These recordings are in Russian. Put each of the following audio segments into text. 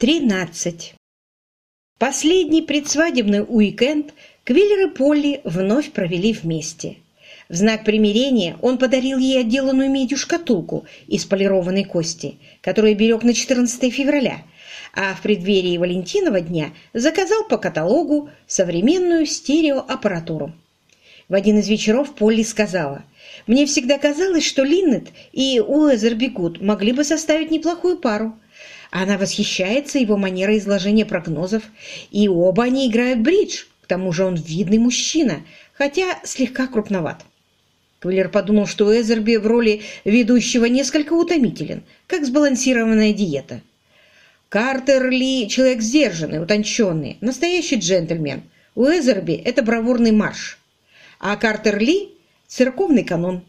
13. Последний предсвадебный уикенд Квиллер и Полли вновь провели вместе. В знак примирения он подарил ей отделанную медью шкатулку из полированной кости, которую берег на 14 февраля, а в преддверии Валентинова дня заказал по каталогу современную стереоаппаратуру. В один из вечеров Полли сказала, «Мне всегда казалось, что Линнет и Уэзерби могли бы составить неплохую пару. Она восхищается его манерой изложения прогнозов, и оба они играют бридж. К тому же он видный мужчина, хотя слегка крупноват. Квиллер подумал, что Эзерби в роли ведущего несколько утомителен, как сбалансированная диета. Картер Ли – человек сдержанный, утонченный, настоящий джентльмен. У Эзерби – это бравурный марш. А Картер Ли – церковный канон.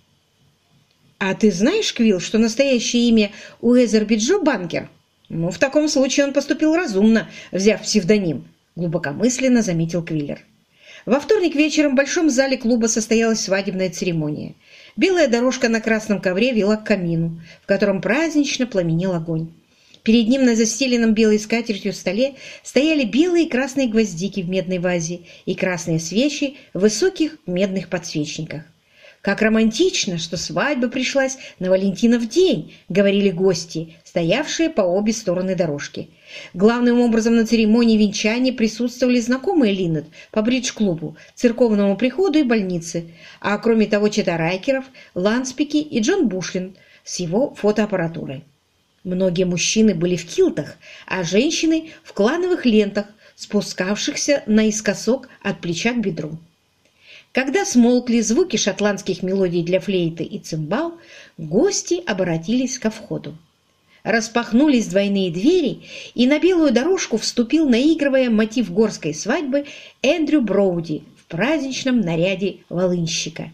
«А ты знаешь, Квилл, что настоящее имя у Эзерби Джо Банкер?» «Ну, в таком случае он поступил разумно, взяв псевдоним», — глубокомысленно заметил Квиллер. Во вторник вечером в большом зале клуба состоялась свадебная церемония. Белая дорожка на красном ковре вела к камину, в котором празднично пламенел огонь. Перед ним на застеленном белой скатертью столе стояли белые и красные гвоздики в медной вазе и красные свечи в высоких медных подсвечниках. «Как романтично, что свадьба пришлась на Валентинов день», — говорили гости, стоявшие по обе стороны дорожки. Главным образом на церемонии венчания присутствовали знакомые Линнет по бридж-клубу, церковному приходу и больнице, а кроме того Чета Райкеров, Ланспики и Джон Бушлин с его фотоаппаратурой. Многие мужчины были в килтах, а женщины в клановых лентах, спускавшихся наискосок от плеча к бедру. Когда смолкли звуки шотландских мелодий для флейты и цимбал, гости обратились ко входу. Распахнулись двойные двери, и на белую дорожку вступил, наигрывая мотив горской свадьбы, Эндрю Броуди в праздничном наряде волынщика.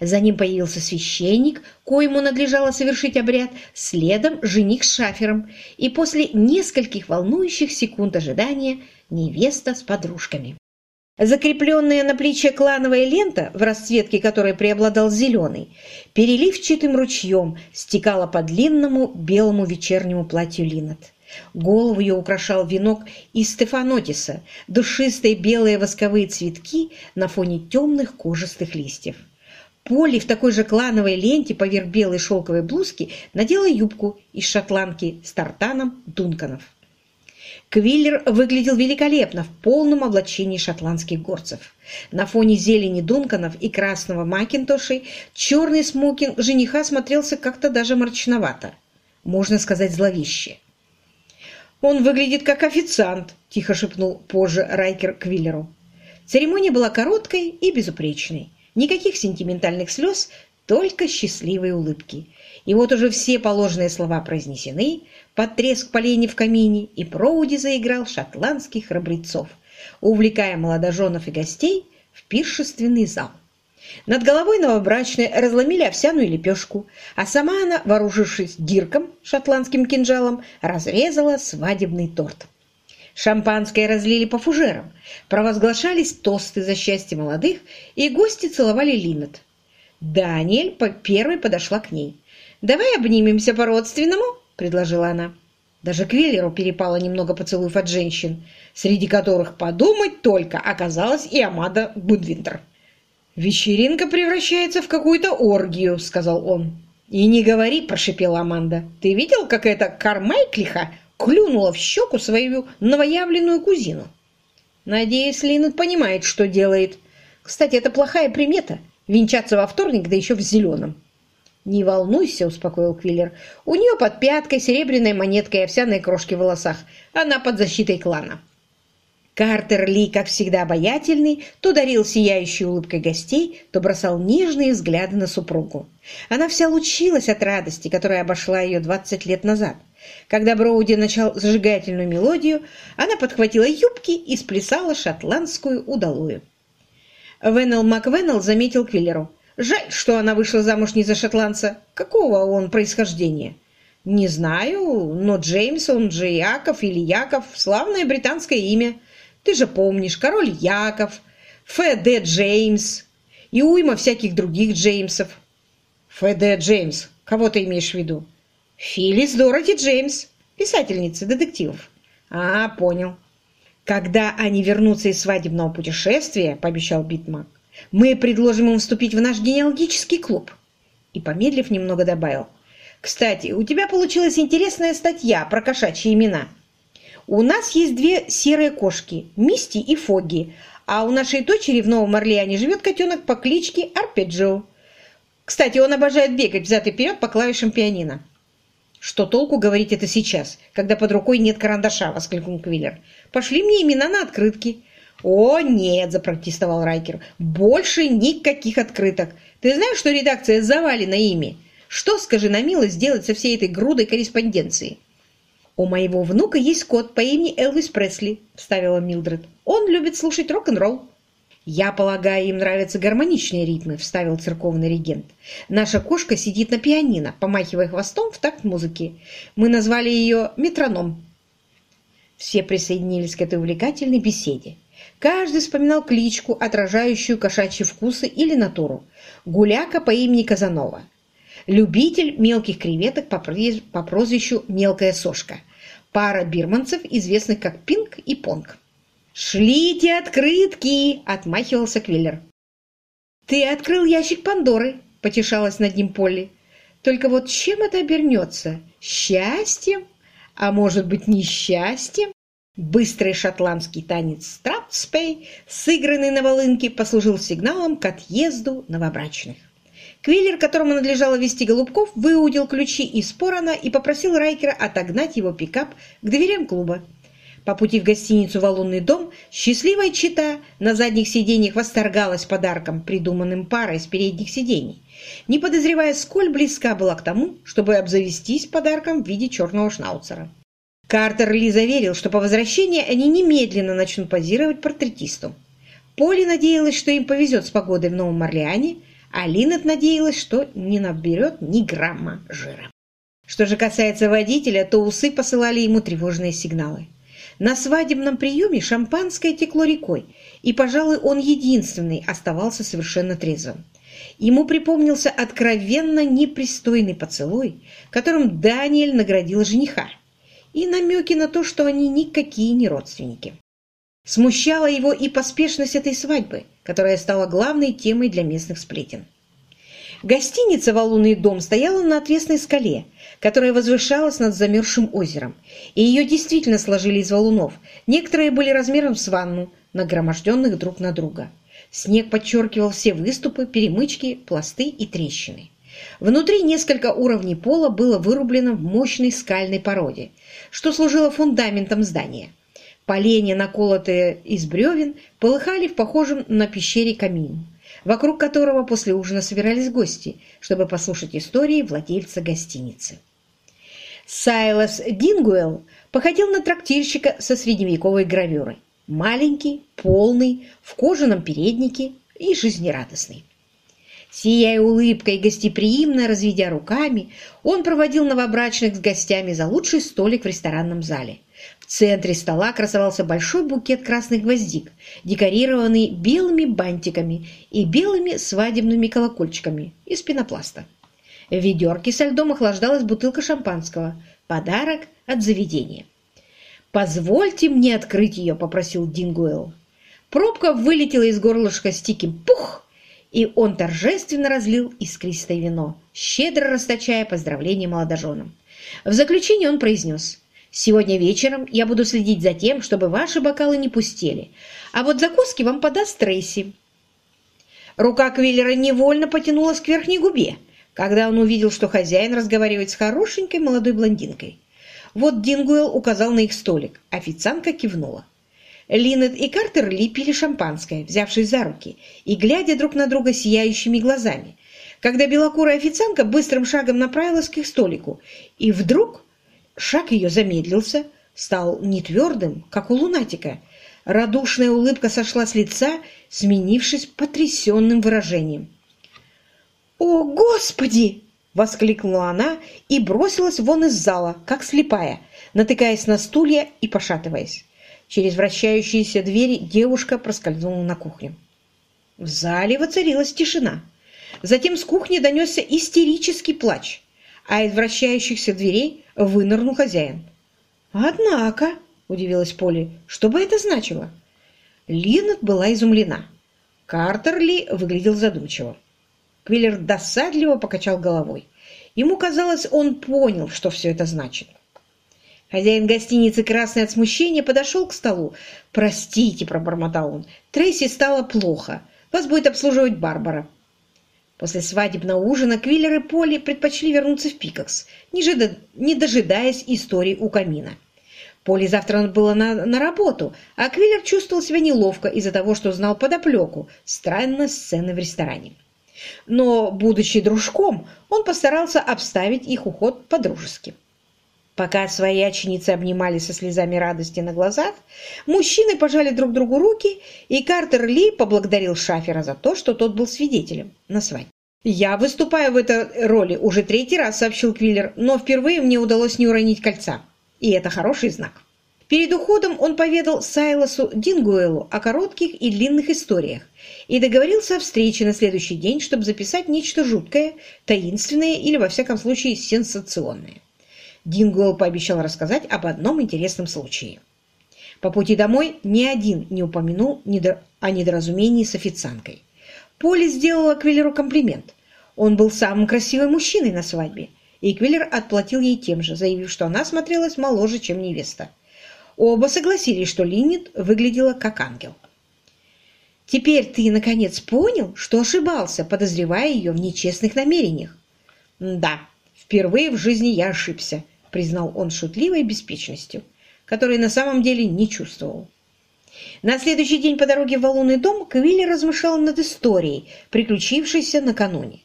За ним появился священник, коему надлежало совершить обряд, следом жених с шафером, и после нескольких волнующих секунд ожидания невеста с подружками. Закрепленная на плече клановая лента, в расцветке которой преобладал зеленый, переливчатым ручьем стекала по длинному белому вечернему платью Линнет. Голову ее украшал венок из стефанотиса, душистые белые восковые цветки на фоне темных кожистых листьев. Полли в такой же клановой ленте поверх белой шелковой блузки надела юбку из шотландки с тартаном Дунканов. Квиллер выглядел великолепно в полном облачении шотландских горцев. На фоне зелени Дунканов и красного Макинтошей черный смокинг жениха смотрелся как-то даже мрачновато. Можно сказать, зловеще. «Он выглядит как официант», – тихо шепнул позже Райкер Квиллеру. Церемония была короткой и безупречной. Никаких сентиментальных слез, только счастливые улыбки. И вот уже все положенные слова произнесены, под треск поленьев в камине, и Проуди заиграл шотландских храбрецов, увлекая молодоженов и гостей в пиршественный зал. Над головой новобрачной разломили овсяную лепешку, а сама она, вооружившись дирком, шотландским кинжалом, разрезала свадебный торт. Шампанское разлили по фужерам, провозглашались тосты за счастье молодых, и гости целовали Линнет. Даниэль первой подошла к ней. «Давай обнимемся по-родственному», — предложила она. Даже Квиллеру перепало немного поцелуев от женщин, среди которых подумать только оказалась и Амада Гудвинтер. «Вечеринка превращается в какую-то оргию», — сказал он. «И не говори», — прошипела Аманда. «Ты видел, как эта Кармайклиха клюнула в щеку свою новоявленную кузину?» «Надеюсь, Линнет понимает, что делает. Кстати, это плохая примета — венчаться во вторник, да еще в зеленом». «Не волнуйся», — успокоил Квиллер. «У нее под пяткой серебряная монетка и овсяные крошки в волосах. Она под защитой клана». Картер Ли, как всегда обаятельный, то дарил сияющей улыбкой гостей, то бросал нежные взгляды на супругу. Она вся лучилась от радости, которая обошла ее 20 лет назад. Когда Броуди начал зажигательную мелодию, она подхватила юбки и сплясала шотландскую удалую. Веннел Маквеннел заметил Квиллеру. Жаль, что она вышла замуж не за шотландца. Какого он происхождения? Не знаю, но Джеймс, он же Яков или Яков, славное британское имя. Ты же помнишь, король Яков, Ф.Д. Джеймс и уйма всяких других Джеймсов. Ф.Д. Джеймс, кого ты имеешь в виду? Филлис Дороти Джеймс, писательница детективов. «А, понял. Когда они вернутся из свадебного путешествия, — пообещал Битмак, — мы предложим им вступить в наш генеалогический клуб». И, помедлив, немного добавил. «Кстати, у тебя получилась интересная статья про кошачьи имена. У нас есть две серые кошки — Мисти и Фоги, а у нашей дочери в Новом Орлеане живет котенок по кличке Арпеджио. Кстати, он обожает бегать взад и вперед по клавишам пианино. «Что толку говорить это сейчас, когда под рукой нет карандаша?» — воскликнул Квиллер. «Пошли мне имена на открытки». «О, нет!» – запротестовал Райкер. «Больше никаких открыток. Ты знаешь, что редакция завалена ими? Что, скажи на милость, сделать со всей этой грудой корреспонденции?» «У моего внука есть кот по имени Элвис Пресли», – вставила Милдред. «Он любит слушать рок-н-ролл». «Я полагаю, им нравятся гармоничные ритмы», — вставил церковный регент. «Наша кошка сидит на пианино, помахивая хвостом в такт музыки. Мы назвали ее метроном». Все присоединились к этой увлекательной беседе. Каждый вспоминал кличку, отражающую кошачьи вкусы или натуру. Гуляка по имени Казанова. Любитель мелких креветок по прозвищу «Мелкая сошка». Пара бирманцев, известных как Пинг и Понг. «Шлите открытки!» – отмахивался Квиллер. «Ты открыл ящик Пандоры!» – потешалась над ним Полли. «Только вот чем это обернется? Счастьем? А может быть, несчастьем?» Быстрый шотландский танец «Стратспей», сыгранный на волынке, послужил сигналом к отъезду новобрачных. Квиллер, которому надлежало вести голубков, выудил ключи из порона и попросил Райкера отогнать его пикап к дверям клуба. По пути в гостиницу «Валунный дом» счастливая чита на задних сиденьях восторгалась подарком, придуманным парой с передних сидений, не подозревая, сколь близка была к тому, чтобы обзавестись подарком в виде черного шнауцера. Картер Ли заверил, что по возвращении они немедленно начнут позировать портретисту. Поли надеялась, что им повезет с погодой в Новом Орлеане, а Линет надеялась, что не наберет ни грамма жира. Что же касается водителя, то усы посылали ему тревожные сигналы. На свадебном приеме шампанское текло рекой, и, пожалуй, он единственный оставался совершенно трезвым. Ему припомнился откровенно непристойный поцелуй, которым Даниэль наградил жениха, и намеки на то, что они никакие не родственники. Смущала его и поспешность этой свадьбы, которая стала главной темой для местных сплетен. Гостиница «Валунный дом» стояла на отвесной скале, которая возвышалась над замерзшим озером, и ее действительно сложили из валунов. Некоторые были размером с ванну, нагроможденных друг на друга. Снег подчеркивал все выступы, перемычки, пласты и трещины. Внутри несколько уровней пола было вырублено в мощной скальной породе, что служило фундаментом здания. Поленья, наколотые из бревен, полыхали в похожем на пещере камин вокруг которого после ужина собирались гости, чтобы послушать истории владельца гостиницы. Сайлас Дингуэлл походил на трактирщика со средневековой гравюрой. Маленький, полный, в кожаном переднике и жизнерадостный. Сияя улыбкой и гостеприимно разведя руками, он проводил новобрачных с гостями за лучший столик в ресторанном зале – в центре стола красовался большой букет красных гвоздик, декорированный белыми бантиками и белыми свадебными колокольчиками из пенопласта. В ведерке со льдом охлаждалась бутылка шампанского. Подарок от заведения. «Позвольте мне открыть ее», — попросил Дингуэлл. Пробка вылетела из горлышка стики «пух!» И он торжественно разлил искристое вино, щедро расточая поздравления молодоженам. В заключение он произнес Сегодня вечером я буду следить за тем, чтобы ваши бокалы не пустели, а вот закуски вам подаст Трейси». Рука Квиллера невольно потянулась к верхней губе, когда он увидел, что хозяин разговаривает с хорошенькой молодой блондинкой. Вот Дингуэлл указал на их столик, официантка кивнула. Линнет и Картер Ли пили шампанское, взявшись за руки и глядя друг на друга сияющими глазами, когда белокурая официантка быстрым шагом направилась к их столику, и вдруг Шаг ее замедлился, стал нетвердым, как у лунатика. Радушная улыбка сошла с лица, сменившись потрясенным выражением. «О, Господи!» — воскликнула она и бросилась вон из зала, как слепая, натыкаясь на стулья и пошатываясь. Через вращающиеся двери девушка проскользнула на кухню. В зале воцарилась тишина. Затем с кухни донесся истерический плач, а из вращающихся дверей вынырнул хозяин. «Однако», — удивилась Полли. «Что бы это значило?» Линнет была изумлена. Картер Ли выглядел задумчиво. Квиллер досадливо покачал головой. Ему казалось, он понял, что все это значит. Хозяин гостиницы, красный от смущения, подошел к столу. «Простите», — пробормотал он, — «Трейси стало плохо. Вас будет обслуживать Барбара». После свадебного ужина Квиллер и Полли предпочли вернуться в Пикакс, не дожидаясь истории у камина. Полли завтра было на, на работу, а Квиллер чувствовал себя неловко из-за того, что знал подоплеку странной сцены в ресторане. Но, будучи дружком, он постарался обставить их уход по-дружески. Пока свои оченицы обнимали со слезами радости на глазах, мужчины пожали друг другу руки, и Картер Ли поблагодарил Шафера за то, что тот был свидетелем на свадьбе. «Я выступаю в этой роли уже третий раз», — сообщил Квиллер, «но впервые мне удалось не уронить кольца, и это хороший знак». Перед уходом он поведал Сайлосу Дингуэлу о коротких и длинных историях и договорился о встрече на следующий день, чтобы записать нечто жуткое, таинственное или, во всяком случае, сенсационное. Дингуэлл пообещал рассказать об одном интересном случае. По пути домой ни один не упомянул о недоразумении с официанткой. Поли сделала Квиллеру комплимент. Он был самым красивым мужчиной на свадьбе, и Квиллер отплатил ей тем же, заявив, что она смотрелась моложе, чем невеста. Оба согласились, что Линнет выглядела как ангел. «Теперь ты, наконец, понял, что ошибался, подозревая ее в нечестных намерениях?» «Да, впервые в жизни я ошибся», — признал он шутливой беспечностью, которой на самом деле не чувствовал. На следующий день по дороге в Валунный дом Квилли размышлял над историей, приключившейся накануне.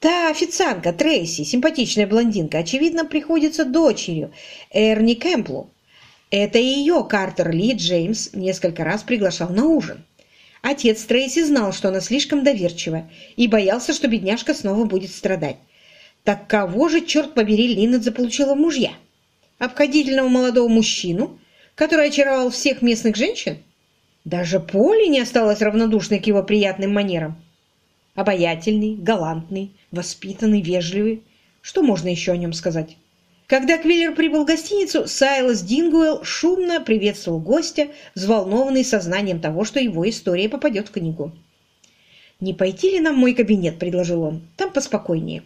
Та официантка Трейси, симпатичная блондинка, очевидно, приходится дочерью Эрни Кэмплу. Это ее Картер Ли Джеймс несколько раз приглашал на ужин. Отец Трейси знал, что она слишком доверчива, и боялся, что бедняжка снова будет страдать. Так кого же, черт побери, Линнет заполучила в мужья? Обходительного молодого мужчину, который очаровал всех местных женщин? Даже Поли не осталась равнодушной к его приятным манерам. Обаятельный, галантный, воспитанный, вежливый. Что можно еще о нем сказать? Когда Квиллер прибыл в гостиницу, Сайлас Дингуэлл шумно приветствовал гостя, взволнованный сознанием того, что его история попадет в книгу. «Не пойти ли нам в мой кабинет?» – предложил он. «Там поспокойнее».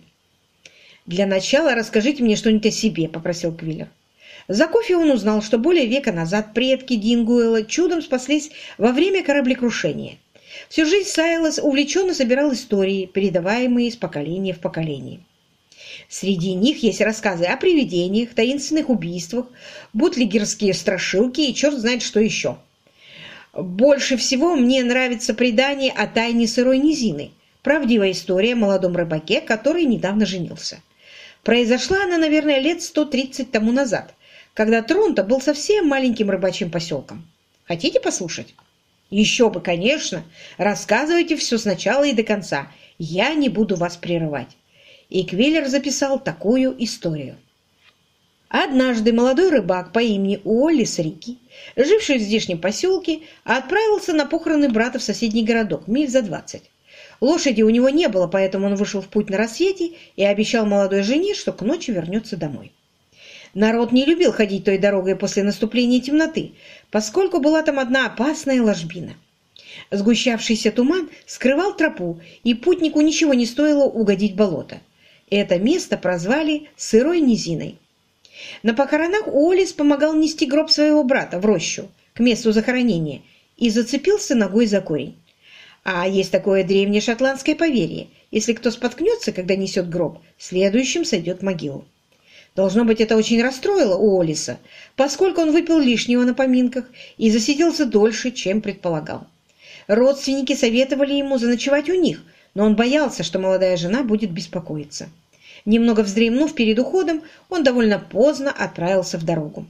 «Для начала расскажите мне что-нибудь о себе», — попросил Квиллер. За кофе он узнал, что более века назад предки Дингуэла чудом спаслись во время кораблекрушения. Всю жизнь Сайлос увлеченно собирал истории, передаваемые из поколения в поколение. Среди них есть рассказы о привидениях, таинственных убийствах, бутлигерские страшилки и черт знает что еще. Больше всего мне нравится предание о тайне сырой низины, правдивая история о молодом рыбаке, который недавно женился. Произошла она, наверное, лет 130 тому назад, когда Тронто был совсем маленьким рыбачьим поселком. Хотите послушать? Еще бы, конечно. Рассказывайте все сначала и до конца. Я не буду вас прерывать. И Квиллер записал такую историю. Однажды молодой рыбак по имени Уоллис Рики, живший в здешнем поселке, отправился на похороны брата в соседний городок, миль за двадцать. Лошади у него не было, поэтому он вышел в путь на рассвете и обещал молодой жене, что к ночи вернется домой. Народ не любил ходить той дорогой после наступления темноты, поскольку была там одна опасная ложбина. Сгущавшийся туман скрывал тропу, и путнику ничего не стоило угодить в болото. Это место прозвали «сырой низиной». На похоронах Уоллес помогал нести гроб своего брата в рощу, к месту захоронения, и зацепился ногой за корень. А есть такое древнее шотландское поверье. Если кто споткнется, когда несет гроб, следующим сойдет в могилу. Должно быть, это очень расстроило Уоллиса, поскольку он выпил лишнего на поминках и засиделся дольше, чем предполагал. Родственники советовали ему заночевать у них, но он боялся, что молодая жена будет беспокоиться. Немного вздремнув перед уходом, он довольно поздно отправился в дорогу.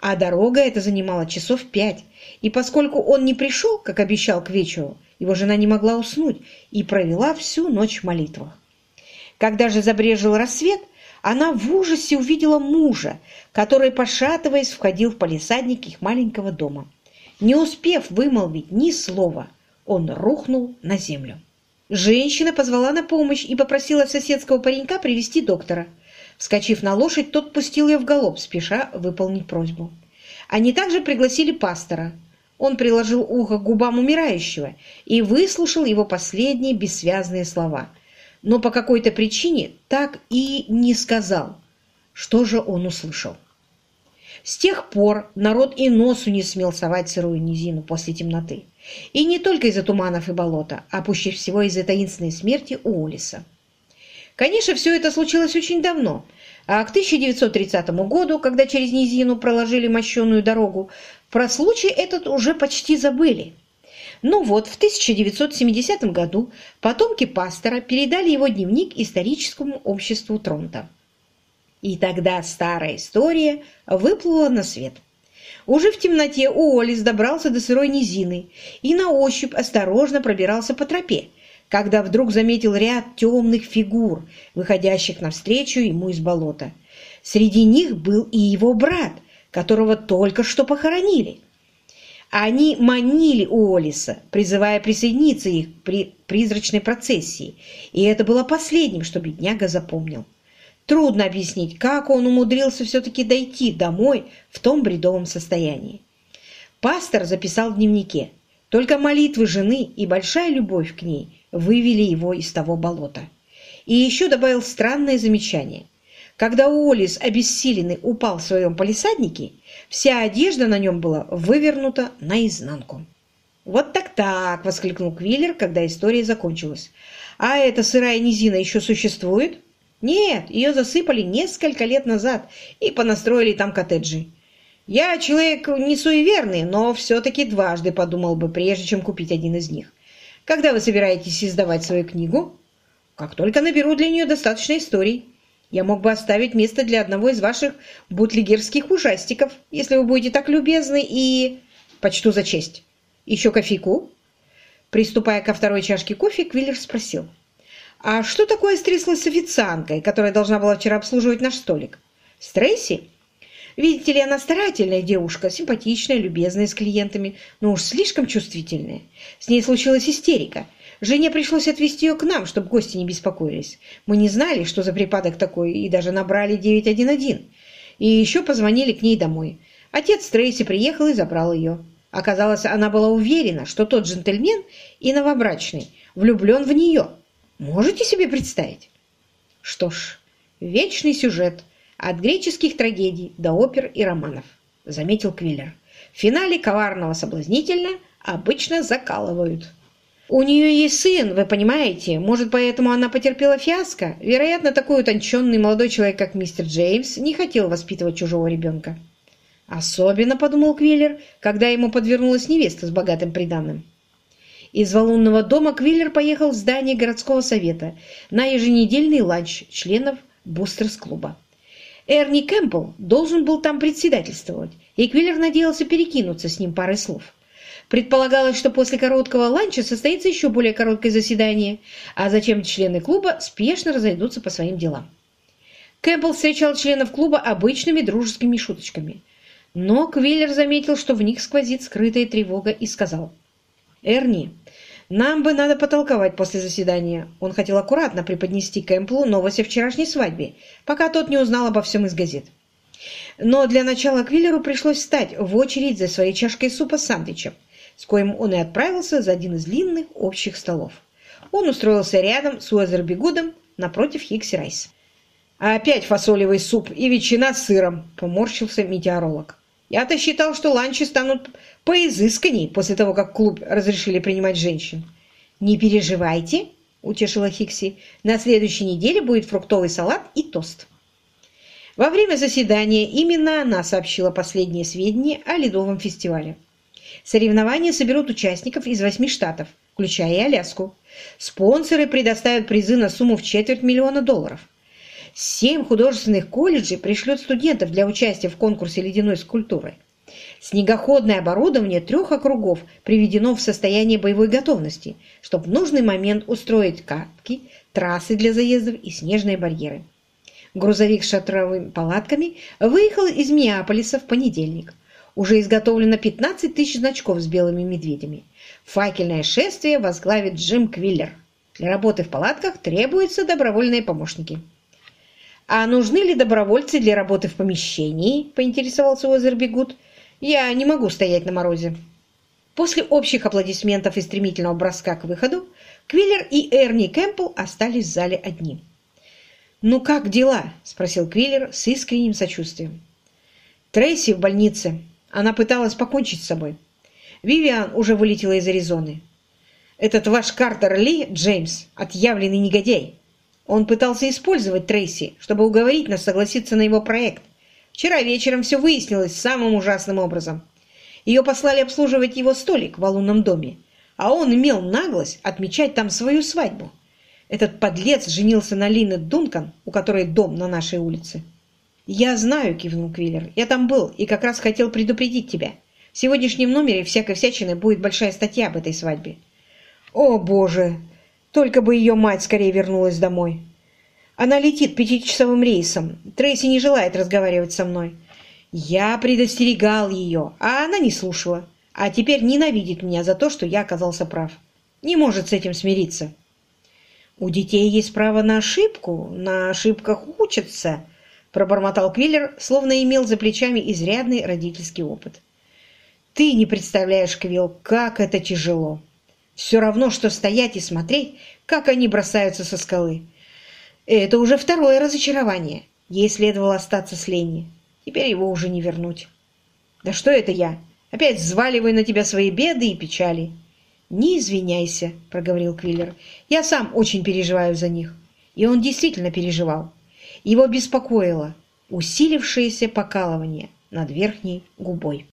А дорога эта занимала часов пять, и поскольку он не пришел, как обещал к вечеру, его жена не могла уснуть и провела всю ночь в молитвах. Когда же забрежил рассвет, она в ужасе увидела мужа, который, пошатываясь, входил в палисадник их маленького дома. Не успев вымолвить ни слова, он рухнул на землю. Женщина позвала на помощь и попросила соседского паренька привести доктора. Вскочив на лошадь, тот пустил ее в галоп, спеша выполнить просьбу. Они также пригласили пастора. Он приложил ухо к губам умирающего и выслушал его последние бессвязные слова. Но по какой-то причине так и не сказал, что же он услышал. С тех пор народ и носу не смел совать сырую низину после темноты. И не только из-за туманов и болота, а пуще всего из-за таинственной смерти Уоллиса. Конечно, все это случилось очень давно, а к 1930 году, когда через низину проложили мощеную дорогу, про случай этот уже почти забыли. Ну вот, в 1970 году потомки пастора передали его дневник историческому обществу Тронта. И тогда старая история выплыла на свет. Уже в темноте Уоллес добрался до сырой низины и на ощупь осторожно пробирался по тропе, когда вдруг заметил ряд темных фигур, выходящих навстречу ему из болота. Среди них был и его брат, которого только что похоронили. Они манили Уоллиса, призывая присоединиться их при призрачной процессии, и это было последним, что бедняга запомнил. Трудно объяснить, как он умудрился все-таки дойти домой в том бредовом состоянии. Пастор записал в дневнике. Только молитвы жены и большая любовь к ней вывели его из того болота. И еще добавил странное замечание. Когда Уоллес, обессиленный, упал в своем полисаднике, вся одежда на нем была вывернута наизнанку. «Вот так-так!» — воскликнул Квиллер, когда история закончилась. «А эта сырая низина еще существует?» Нет, ее засыпали несколько лет назад и понастроили там коттеджи. Я человек не суеверный, но все-таки дважды подумал бы, прежде чем купить один из них. Когда вы собираетесь издавать свою книгу? Как только наберу для нее достаточно историй. Я мог бы оставить место для одного из ваших бутлигерских ужастиков, если вы будете так любезны и... Почту за честь. Еще кофейку? Приступая ко второй чашке кофе, Квиллер спросил. «А что такое стряслось с официанткой, которая должна была вчера обслуживать наш столик?» «Стресси?» Видите ли, она старательная девушка, симпатичная, любезная с клиентами, но уж слишком чувствительная. С ней случилась истерика. Жене пришлось отвезти ее к нам, чтобы гости не беспокоились. Мы не знали, что за припадок такой, и даже набрали 911. И еще позвонили к ней домой. Отец Трейси приехал и забрал ее. Оказалось, она была уверена, что тот джентльмен и новобрачный влюблен в нее. Можете себе представить? Что ж, вечный сюжет от греческих трагедий до опер и романов, заметил Квиллер. В финале коварного соблазнительно обычно закалывают. У нее есть сын, вы понимаете, может, поэтому она потерпела фиаско? Вероятно, такой утонченный молодой человек, как мистер Джеймс, не хотел воспитывать чужого ребенка. Особенно, подумал Квиллер, когда ему подвернулась невеста с богатым приданым. Из валунного дома Квиллер поехал в здание городского совета на еженедельный ланч членов Бустерс-клуба. Эрни Кэмпбелл должен был там председательствовать, и Квиллер надеялся перекинуться с ним парой слов. Предполагалось, что после короткого ланча состоится еще более короткое заседание, а затем члены клуба спешно разойдутся по своим делам. Кэмпбелл встречал членов клуба обычными дружескими шуточками. Но Квиллер заметил, что в них сквозит скрытая тревога и сказал, «Эрни, нам бы надо потолковать после заседания. Он хотел аккуратно преподнести Кэмплу новость о вчерашней свадьбе, пока тот не узнал обо всем из газет. Но для начала Квиллеру пришлось встать в очередь за своей чашкой супа с сандвичем, с коим он и отправился за один из длинных общих столов. Он устроился рядом с Уэзербигудом напротив Хикси Райс. «Опять фасолевый суп и ветчина с сыром», — поморщился метеоролог. «Я-то считал, что ланчи станут поизысканней после того, как клуб разрешили принимать женщин. «Не переживайте», — утешила Хикси, «на следующей неделе будет фруктовый салат и тост». Во время заседания именно она сообщила последние сведения о ледовом фестивале. Соревнования соберут участников из восьми штатов, включая и Аляску. Спонсоры предоставят призы на сумму в четверть миллиона долларов. Семь художественных колледжей пришлют студентов для участия в конкурсе ледяной скульптуры. Снегоходное оборудование трех округов приведено в состояние боевой готовности, чтобы в нужный момент устроить катки, трассы для заездов и снежные барьеры. Грузовик с шатровыми палатками выехал из Миннеаполиса в понедельник. Уже изготовлено 15 тысяч значков с белыми медведями. Факельное шествие возглавит Джим Квиллер. Для работы в палатках требуются добровольные помощники. «А нужны ли добровольцы для работы в помещении?» – поинтересовался Озербигут. Я не могу стоять на морозе». После общих аплодисментов и стремительного броска к выходу, Квиллер и Эрни Кэмпбелл остались в зале одни. «Ну как дела?» – спросил Квиллер с искренним сочувствием. «Трейси в больнице. Она пыталась покончить с собой. Вивиан уже вылетела из Аризоны. Этот ваш Картер Ли, Джеймс, отъявленный негодяй. Он пытался использовать Трейси, чтобы уговорить нас согласиться на его проект. Вчера вечером все выяснилось самым ужасным образом. Ее послали обслуживать его столик в лунном доме, а он имел наглость отмечать там свою свадьбу. Этот подлец женился на Лине Дункан, у которой дом на нашей улице. «Я знаю», — кивнул Квиллер. «Я там был и как раз хотел предупредить тебя. В сегодняшнем номере всякой всячины будет большая статья об этой свадьбе». «О, Боже! Только бы ее мать скорее вернулась домой!» «Она летит пятичасовым рейсом. Трейси не желает разговаривать со мной. Я предостерегал ее, а она не слушала. А теперь ненавидит меня за то, что я оказался прав. Не может с этим смириться. У детей есть право на ошибку, на ошибках учатся, пробормотал Квиллер, словно имел за плечами изрядный родительский опыт. Ты не представляешь, Квилл, как это тяжело. Все равно, что стоять и смотреть, как они бросаются со скалы. Это уже второе разочарование. Ей следовало остаться с Ленни. Теперь его уже не вернуть. Да что это я? Опять взваливаю на тебя свои беды и печали. Не извиняйся, проговорил Квиллер. Я сам очень переживаю за них. И он действительно переживал. Его беспокоило усилившееся покалывание над верхней губой.